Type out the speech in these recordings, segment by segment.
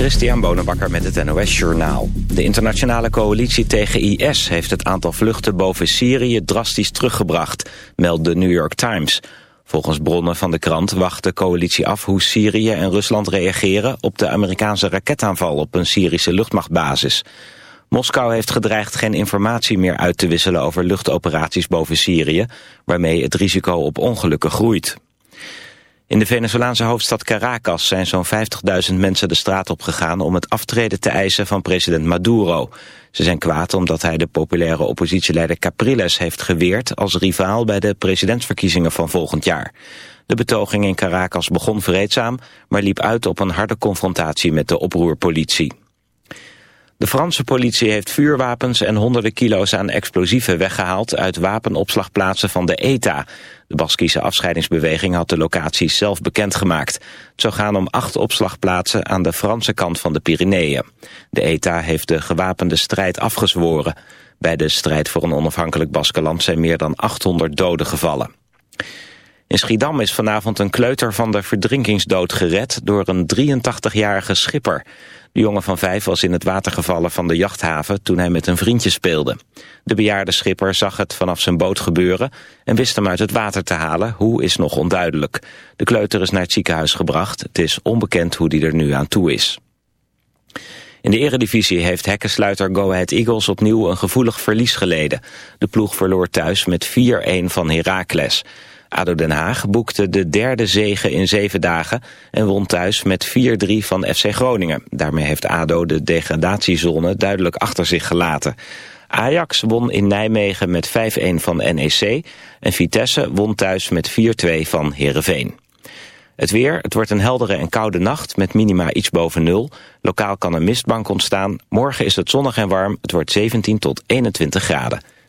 Christian Bonenbakker met het NOS Journaal. De internationale coalitie tegen IS heeft het aantal vluchten boven Syrië drastisch teruggebracht, meldt de New York Times. Volgens bronnen van de krant wacht de coalitie af hoe Syrië en Rusland reageren op de Amerikaanse raketaanval op een Syrische luchtmachtbasis. Moskou heeft gedreigd geen informatie meer uit te wisselen over luchtoperaties boven Syrië, waarmee het risico op ongelukken groeit. In de Venezolaanse hoofdstad Caracas zijn zo'n 50.000 mensen de straat op gegaan om het aftreden te eisen van president Maduro. Ze zijn kwaad omdat hij de populaire oppositieleider Capriles heeft geweerd als rivaal bij de presidentsverkiezingen van volgend jaar. De betoging in Caracas begon vreedzaam, maar liep uit op een harde confrontatie met de oproerpolitie. De Franse politie heeft vuurwapens en honderden kilo's aan explosieven weggehaald uit wapenopslagplaatsen van de ETA. De Baskische afscheidingsbeweging had de locaties zelf bekendgemaakt. Het zou gaan om acht opslagplaatsen aan de Franse kant van de Pyreneeën. De ETA heeft de gewapende strijd afgezworen. Bij de strijd voor een onafhankelijk Baskeland zijn meer dan 800 doden gevallen. In Schiedam is vanavond een kleuter van de verdrinkingsdood gered door een 83-jarige schipper. De jongen van vijf was in het water gevallen van de jachthaven toen hij met een vriendje speelde. De bejaarde schipper zag het vanaf zijn boot gebeuren en wist hem uit het water te halen. Hoe is nog onduidelijk. De kleuter is naar het ziekenhuis gebracht. Het is onbekend hoe die er nu aan toe is. In de eredivisie heeft hekkensluiter Go Ahead Eagles opnieuw een gevoelig verlies geleden. De ploeg verloor thuis met 4-1 van Heracles. ADO Den Haag boekte de derde zege in zeven dagen en won thuis met 4-3 van FC Groningen. Daarmee heeft ADO de degradatiezone duidelijk achter zich gelaten. Ajax won in Nijmegen met 5-1 van NEC en Vitesse won thuis met 4-2 van Heerenveen. Het weer, het wordt een heldere en koude nacht met minima iets boven nul. Lokaal kan een mistbank ontstaan. Morgen is het zonnig en warm. Het wordt 17 tot 21 graden.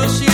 Making sure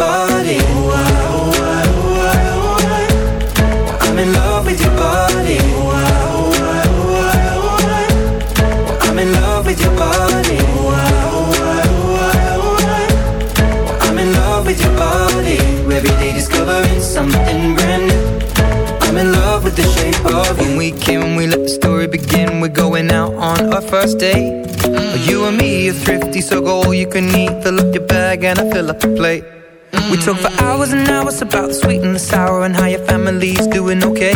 We talk for hours and hours about the sweet and the sour and how your family's doing okay.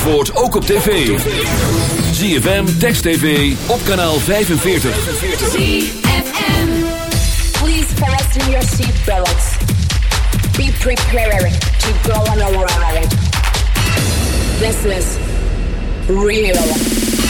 Zandvoort ook op tv. ZFM, Text TV, op kanaal 45. ZFM. Please fasten your seatbelts. Be prepared to go on a ride. This is real.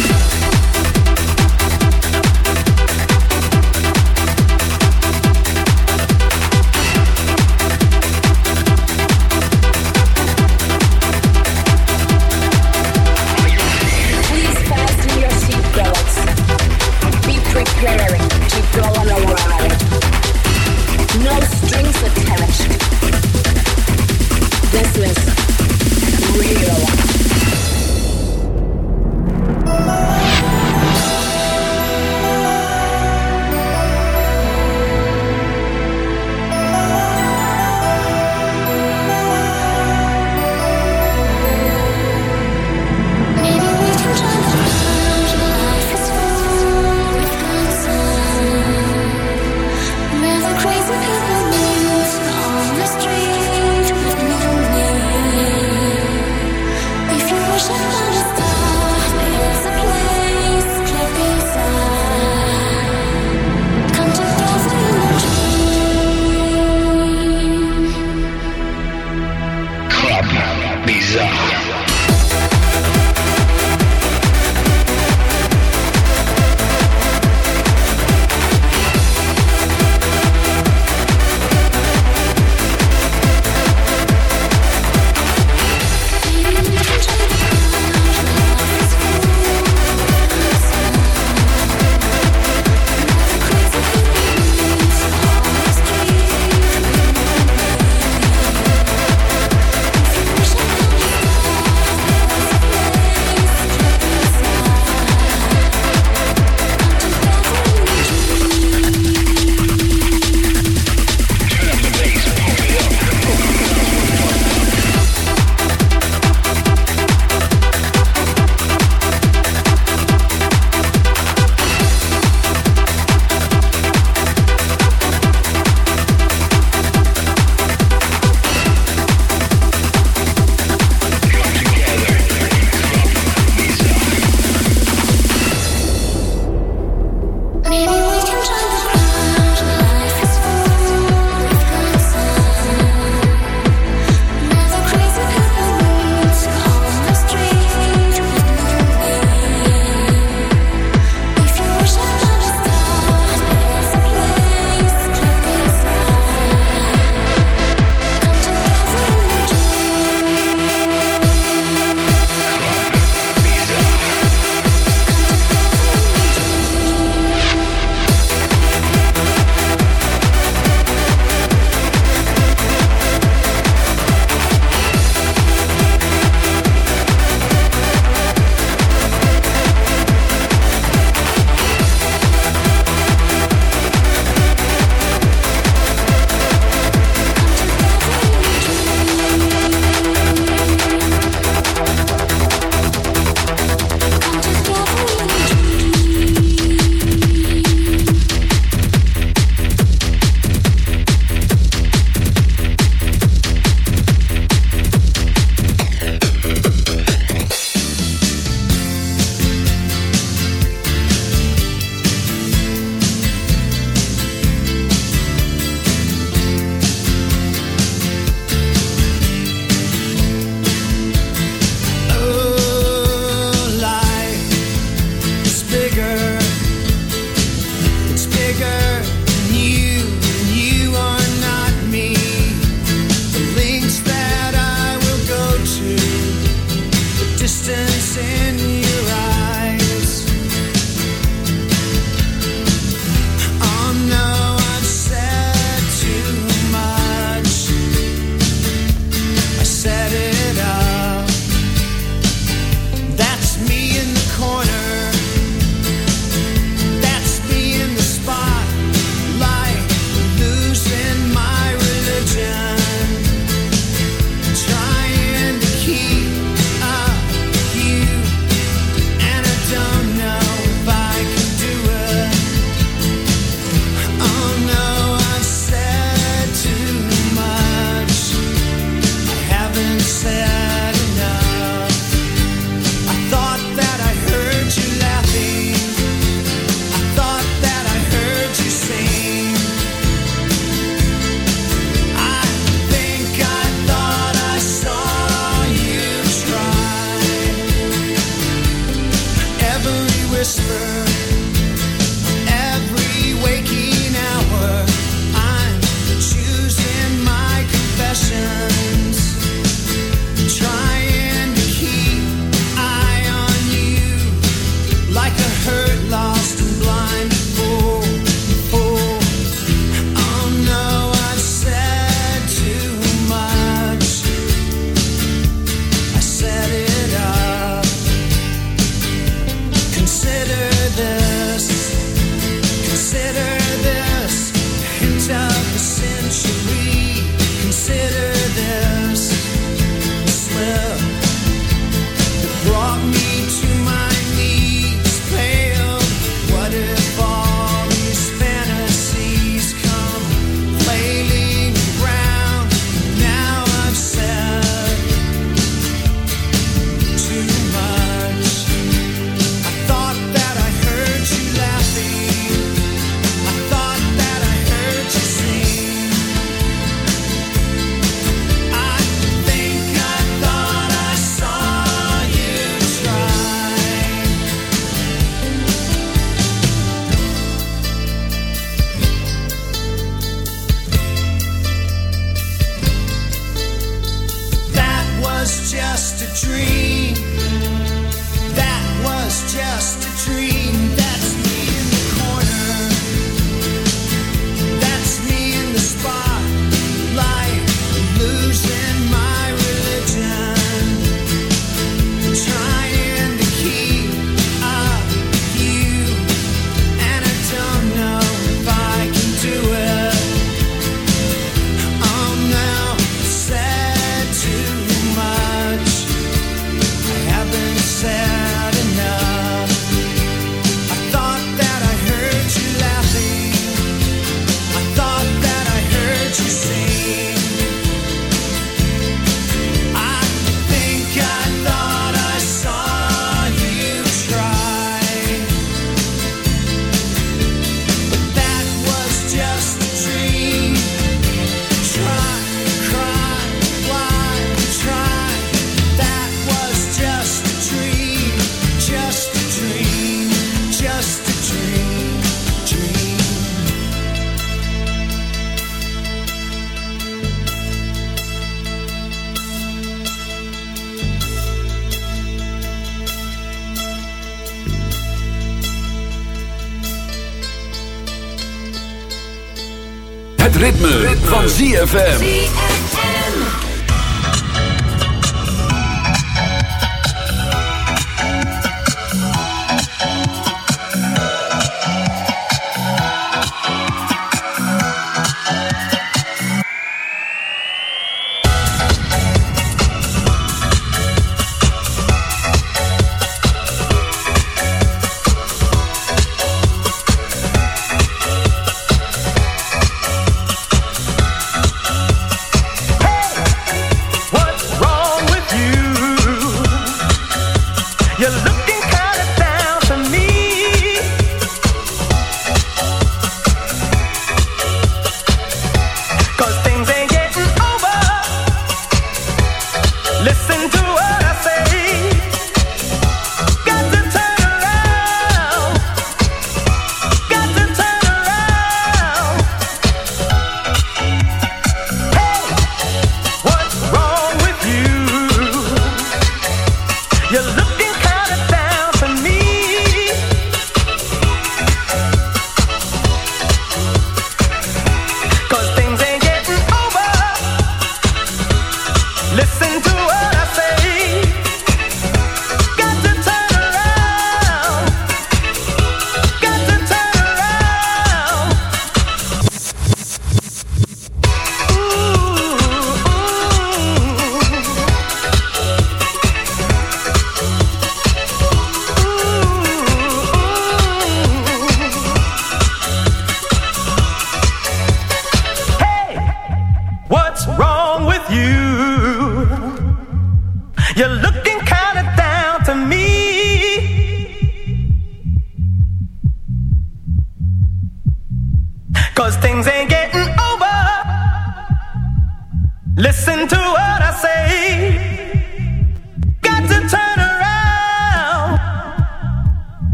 ZFM.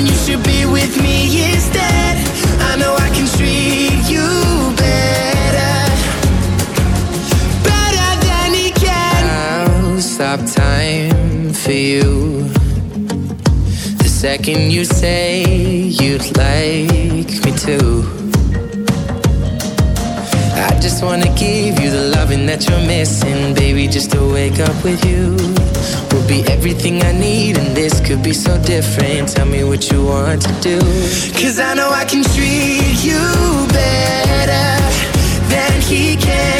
when you should be with me instead? I know I can treat you better, better than he can. I'll stop time for you. The second you say you'd like me to. I just wanna give you the loving that you're missing, baby. Just to wake up with you be everything I need, and this could be so different. Tell me what you want to do. Cause I know I can treat you better than he can,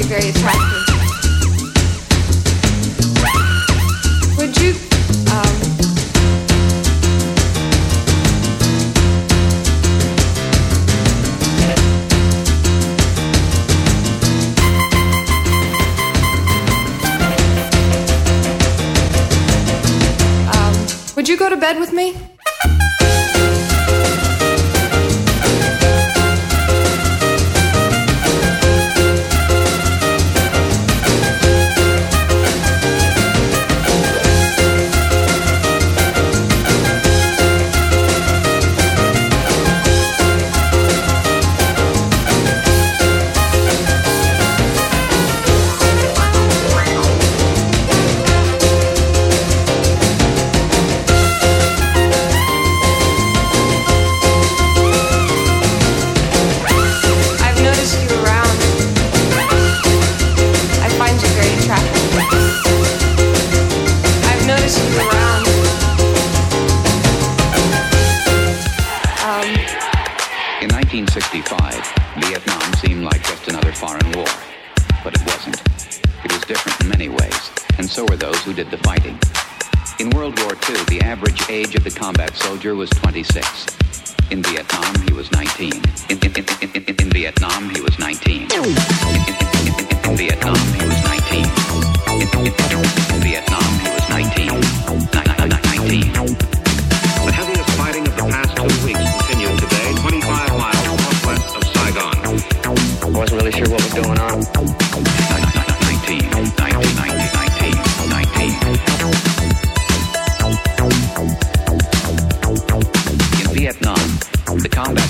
you very attractive. Would you um, um, Would you go to bed with me? Soldier was 26.